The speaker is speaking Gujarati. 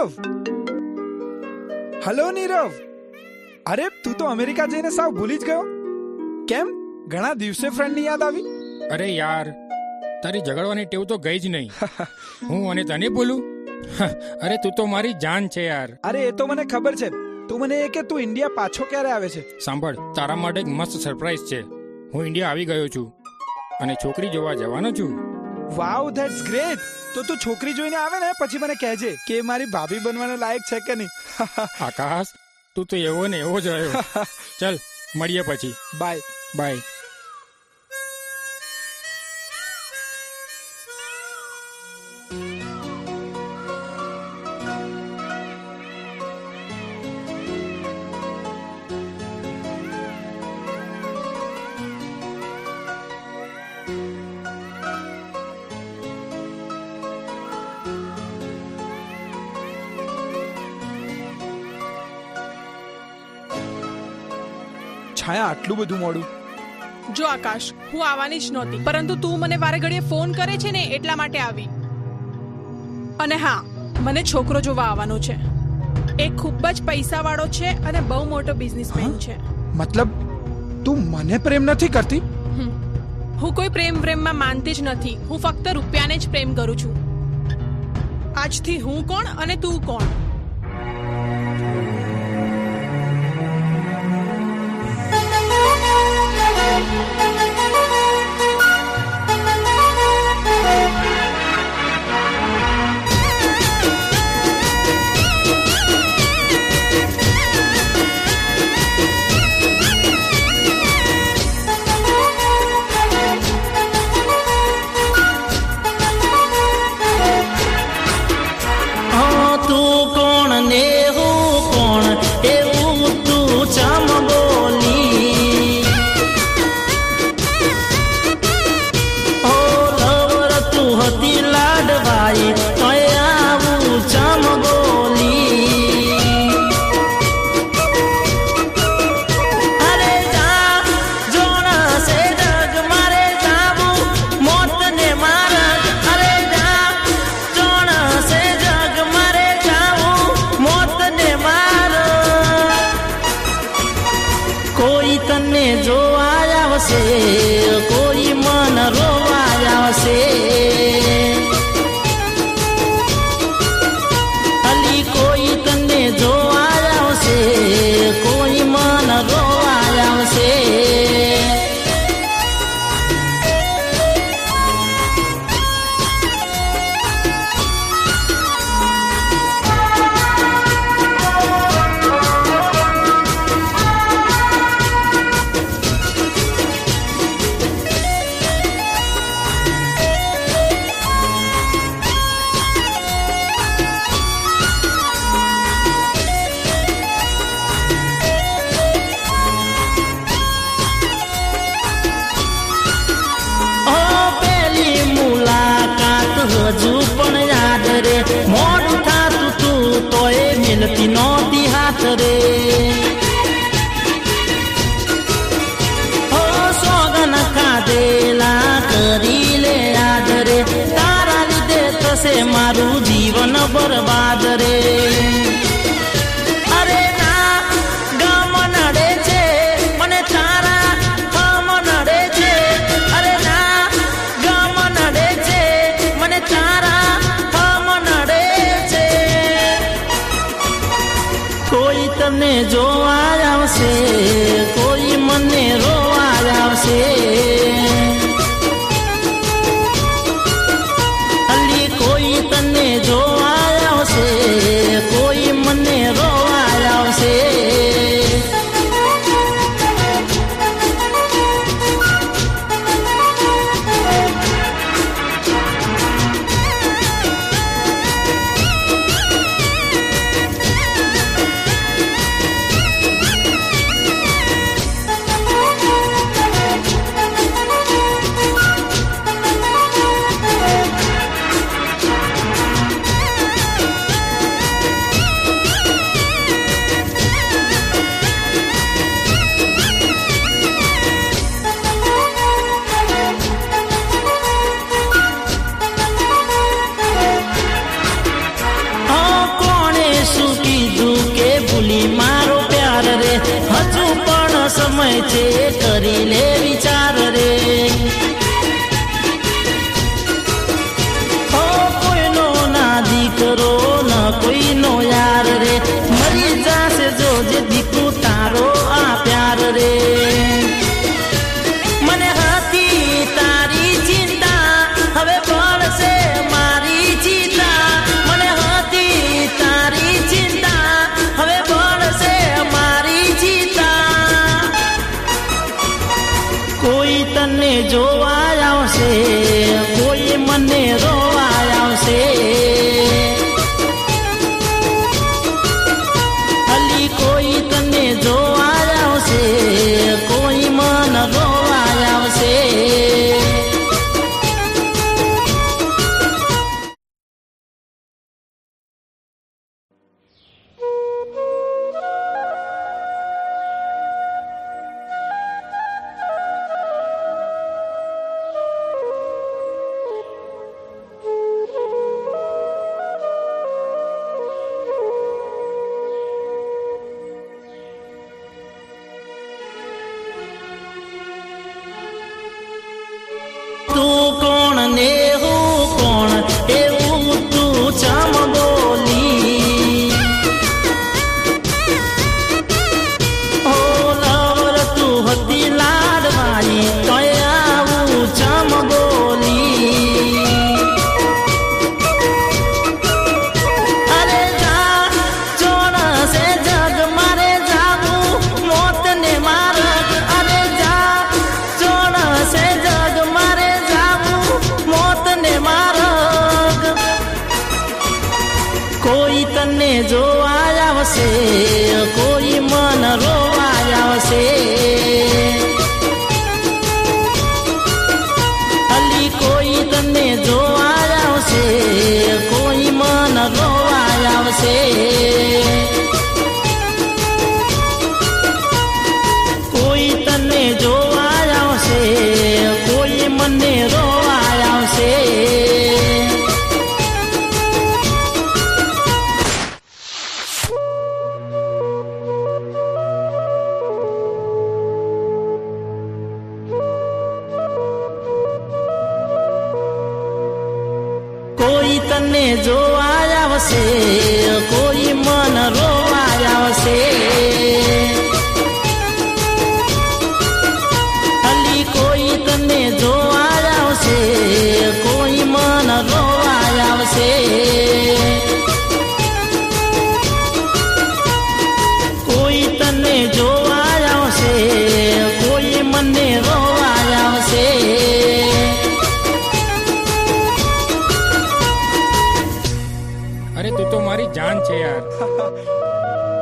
નીરવ. હલો નીરવ. અરે તું તો અમેરિકા જઈને સાવ ભૂલી જ ગયો. કેમ? ઘણા દિવસે ફ્રેન્ડની યાદ આવી? અરે યાર તારી ઝઘડવાની ટેવ તો ગઈ જ નહીં. હું અને તને બોલું અરે તું તો મારી જાન છે યાર. અરે એ તો મને ખબર છે. તું મને એ કે તું ઇન્ડિયા પાછો ક્યારે આવે છે? સાંભળ તારા માટે એક મસ્ત સરપ્રાઈઝ છે. હું ઇન્ડિયા આવી ગયો છું અને છોકરી જોવા જવાનો છું. વાવ ધેટ્સ ગ્રેટ તો તું છોકરી જોઈને આવે ને પછી મને કહેજે કે મારી ભાભી બનવાને લાયક છે કે નહીં. આકાશ તું તો એવો ને એવો જ રહ્યો. ચલ મળીએ પછી. બાય બાય છાયા આટલું બધું મોડું? જો આકાશ હું આવવાની જ નહોતી પરંતુ તું મને વારે ઘડીએ ફોન કરે છે ને એટલા માટે આવી. અને હા મને છોકરો જોવા આવવાનો છે. એ ખૂબ જ પૈસાવાળો છે અને બહુ મોટો બિઝનેસમેન છે. મતલબ તું મને પ્રેમ નથી કરતી. હું કોઈ પ્રેમ પ્રેમમાં માનતી જ નથી. હું ફક્ત રૂપિયાને જ પ્રેમ કરું છું. આજથી હું કોણ અને તું કોણ? હા જોવા લીધે મારું જીવન બરબાદ રે. અરે ના, ગમ નડે છે, મને તારા હમ નડે છે. અરે ના, ગમ નડે છે, મને તારા હમ નડે છે. કોઈ તને જોવા આવશે. કોઈ તને જોવા આવશે, કોઈ મન રોવા આવશે. અલી કોઈ તને જોવા આવશે, કોઈ મન રોવા આવશે. અરે તું તો મારી જાન છે યાર.